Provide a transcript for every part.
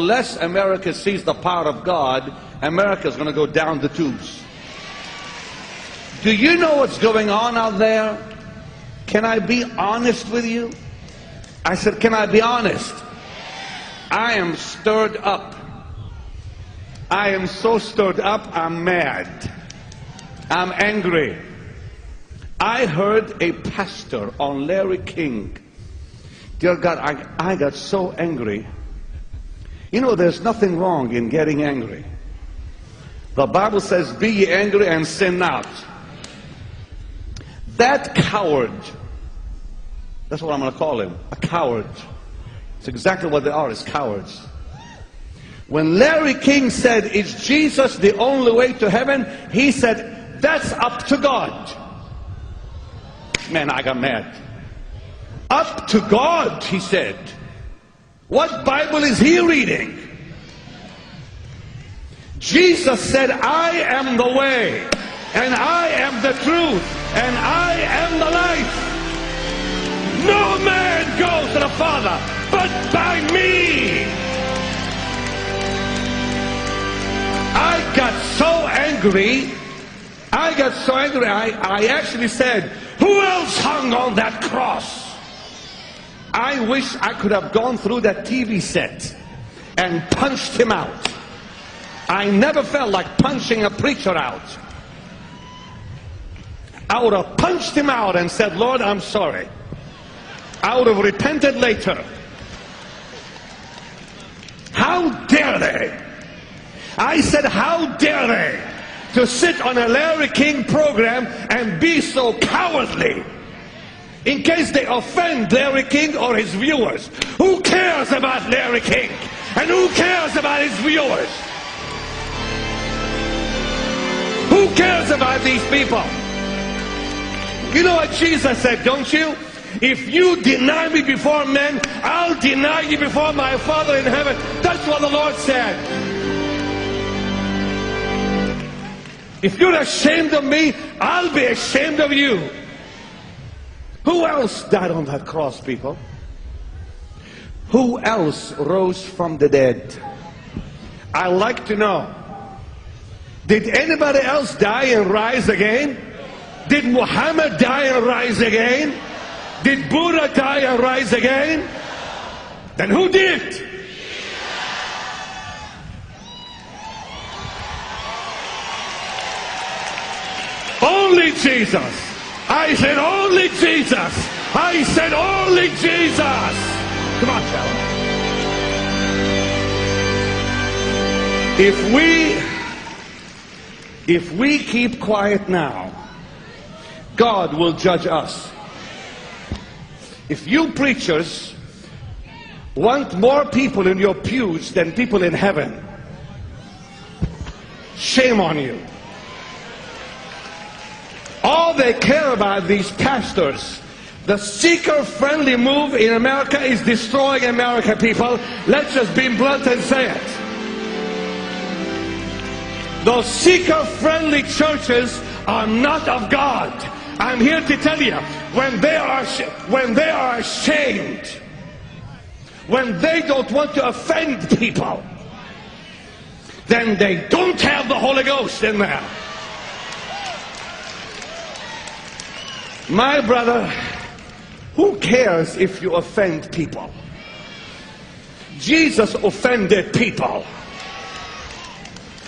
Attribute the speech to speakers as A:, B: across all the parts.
A: Unless America sees the power of God, America's going to go down the tubes. Do you know what's going on out there? Can I be honest with you? I said, Can I be honest? I am stirred up. I am so stirred up, I'm mad. I'm angry. I heard a pastor on Larry King. Dear God, I, I got so angry. You know, there's nothing wrong in getting angry. The Bible says, Be angry and sin not. That coward, that's what I'm going to call him, a coward. It's exactly what they are, is cowards. When Larry King said, Is Jesus the only way to heaven? He said, That's up to God. Man, I got mad. Up to God, he said. What Bible is he reading? Jesus said, I am the way, and I am the truth, and I am the life. No man goes to the Father but by me. I got so angry. I got so angry. I, I actually said, Who else hung on that cross? I wish I could have gone through that TV set and punched him out. I never felt like punching a preacher out. I would have punched him out and said, Lord, I'm sorry. I would have repented later. How dare they? I said, how dare they to sit on a Larry King program and be so cowardly? In case they offend Larry King or his viewers. Who cares about Larry King? And who cares about his viewers? Who cares about these people? You know what Jesus said, don't you? If you deny me before men, I'll deny you before my Father in heaven. That's what the Lord said. If you're ashamed of me, I'll be ashamed of you. Who else died on that cross, people? Who else rose from the dead? I like to know. Did anybody else die and rise again? Did Muhammad die and rise again? Did Buddha die and rise again? Then who did? Only Jesus. I said only Jesus. I said only Jesus. Come on, fella. If we if we keep quiet now, God will judge us. If you preachers want more people in your pews than people in heaven, shame on you. They care about, these pastors, the seeker friendly move in America is destroying America, people. Let's just be blunt and say it. Those seeker friendly churches are not of God. I'm here to tell you when they are when they are ashamed, when they don't want to offend people, then they don't have the Holy Ghost in there. My brother, who cares if you offend people? Jesus offended people.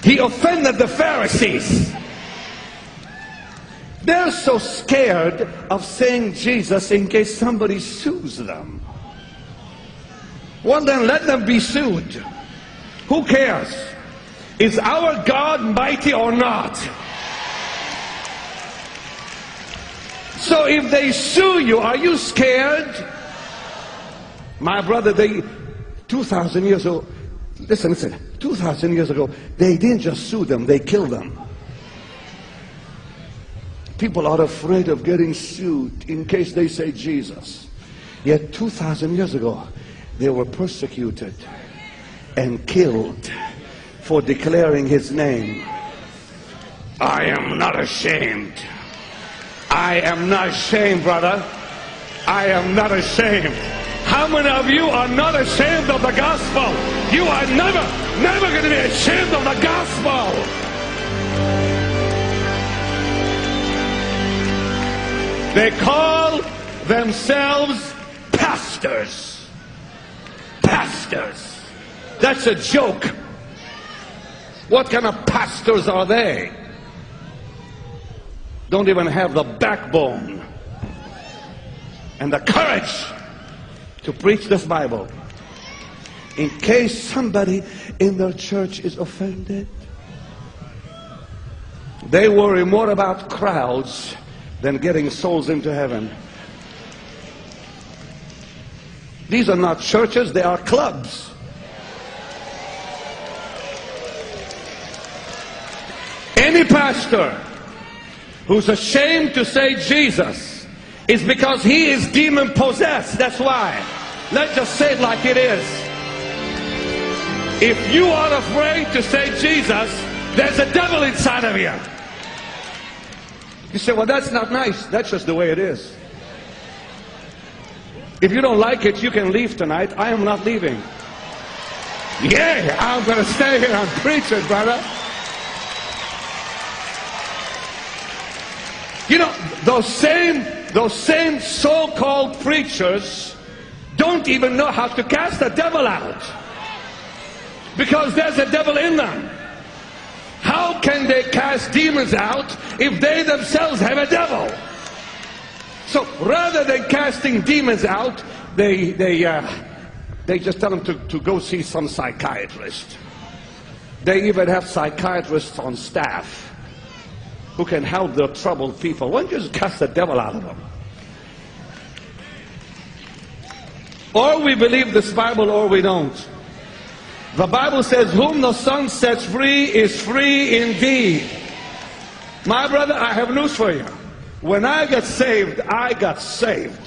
A: He offended the Pharisees. They're so scared of saying Jesus in case somebody sues them. Well, then let them be sued. Who cares? Is our God mighty or not? So if they sue you, are you scared? My brother, they, 2,000 years ago, listen, listen, 2,000 years ago, they didn't just sue them, they killed them. People are afraid of getting sued in case they say Jesus. Yet 2,000 years ago, they were persecuted and killed for declaring his name. I am not ashamed. I am not ashamed, brother. I am not ashamed. How many of you are not ashamed of the gospel? You are never, never going to be ashamed of the gospel. They call themselves pastors. Pastors. That's a joke. What kind of pastors are they? Don't even have the backbone and the courage to preach this Bible in case somebody in their church is offended. They worry more about crowds than getting souls into heaven. These are not churches, they are clubs. Any pastor who's ashamed to say Jesus is because he is demon possessed. That's why. Let's just say it like it is. If you are afraid to say Jesus, there's a devil inside of you. You say, well, that's not nice. That's just the way it is. If you don't like it, you can leave tonight. I am not leaving. Yeah, I'm going to stay here and preach it, brother. You know, those same, those same so-called preachers don't even know how to cast the devil out. Because there's a devil in them. How can they cast demons out if they themselves have a devil? So rather than casting demons out, they, they, uh, they just tell them to, to go see some psychiatrist. They even have psychiatrists on staff who can help the troubled people. Why don't you just cast the devil out of them? Or we believe this Bible or we don't. The Bible says, Whom the Son sets free is free indeed. My brother, I have news for you. When I got saved, I got saved.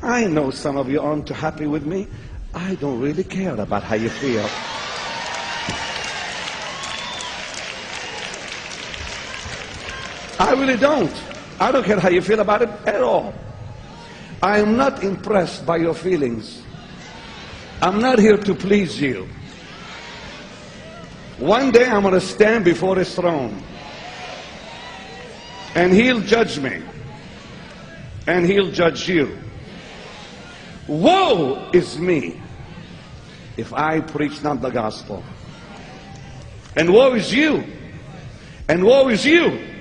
A: I know some of you aren't too happy with me. I don't really care about how you feel. I really don't. I don't care how you feel about it at all. I am not impressed by your feelings. I'm not here to please you. One day I'm going to stand before his throne. And he'll judge me. And he'll judge you. Woe is me if I preach not the gospel. And woe is you. And woe is you.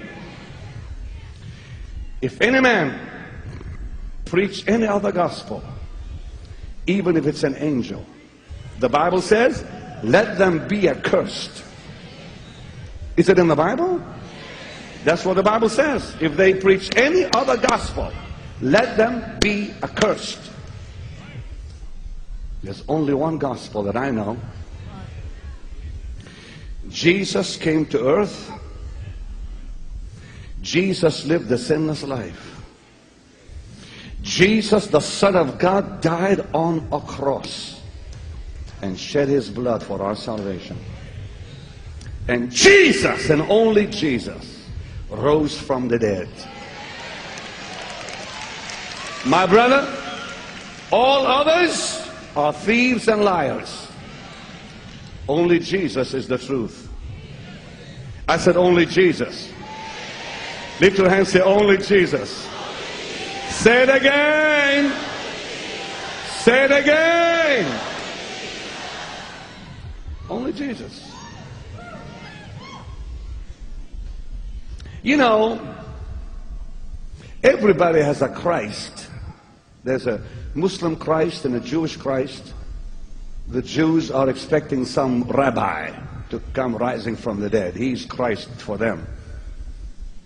A: If any man preach any other gospel, even if it's an angel, the Bible says, let them be accursed. Is it in the Bible? That's what the Bible says. If they preach any other gospel, let them be accursed. There's only one gospel that I know. Jesus came to earth. Jesus lived the sinless life. Jesus, the Son of God, died on a cross and shed his blood for our salvation. And Jesus, and only Jesus, rose from the dead. My brother, all others are thieves and liars. Only Jesus is the truth. I said, only Jesus. Lift your hands, say, only Jesus. Say it again. Say it again. Only Jesus. You know, everybody has a Christ. There's a Muslim Christ and a Jewish Christ. The Jews are expecting some rabbi to come rising from the dead. He's Christ for them.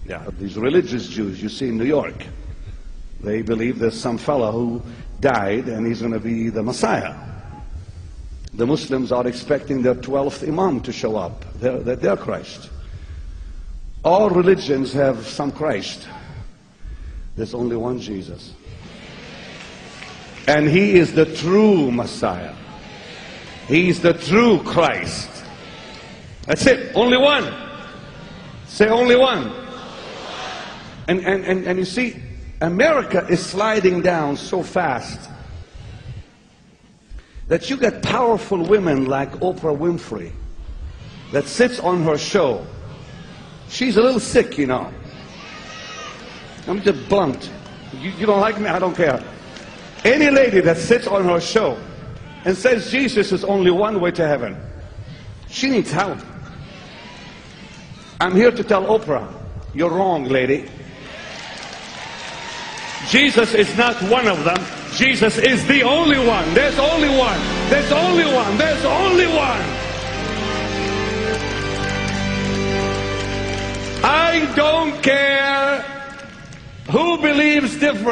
A: Yeah, these religious Jews you see in New York, they believe there's some fellow who died and he's going to be the Messiah. The Muslims are expecting their 12th Imam to show up. They're, they're, they're Christ. All religions have some Christ. There's only one Jesus. And he is the true Messiah. He's the true Christ. That's it. Only one. Say only one. And, and, and, and you see, America is sliding down so fast that you get powerful women like Oprah Winfrey that sits on her show. She's a little sick, you know. I'm just blunt. You, you don't like me? I don't care. Any lady that sits on her show and says Jesus is only one way to heaven, she needs help. I'm here to tell Oprah, you're wrong, lady. Jesus is not one of them. Jesus is the only one. There's only one. There's only one. There's only one. I don't care who believes different.